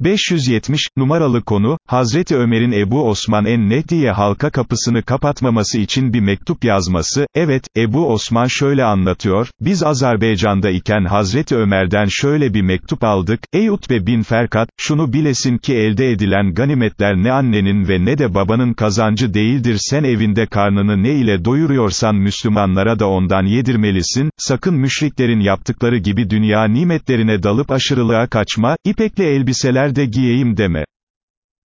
570, numaralı konu, Hazreti Ömer'in Ebu Osman en-Nehdi'ye halka kapısını kapatmaması için bir mektup yazması, evet, Ebu Osman şöyle anlatıyor, biz Azerbaycan'da iken Hazreti Ömer'den şöyle bir mektup aldık, ey Utbe bin Ferkat, şunu bilesin ki elde edilen ganimetler ne annenin ve ne de babanın kazancı değildir. Sen evinde karnını ne ile doyuruyorsan Müslümanlara da ondan yedirmelisin, sakın müşriklerin yaptıkları gibi dünya nimetlerine dalıp aşırılığa kaçma, ipekli elbiseler de giyeyim deme.